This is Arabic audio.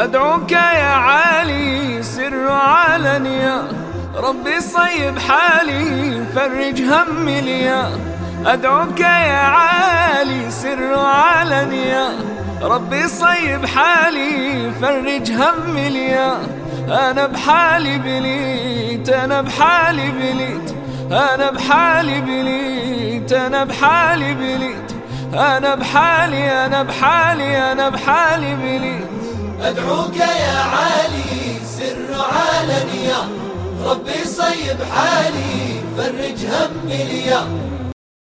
أدعوك يا عالي سر علنيا ربي صيب حالي فرج همي ليا. أدعوك يا عالي سر علنيا ربي صيب حالي فرج همي ليا. أنا بحالي بليت أنا بحالي بليت. أنا بحالي بليت أنا بحالي بليت. أنا بحالي أنا بحالي أنا بحالي بليت. أدعوك يا عالي سر علنيا ربي صيب حالي فرج همي ليا.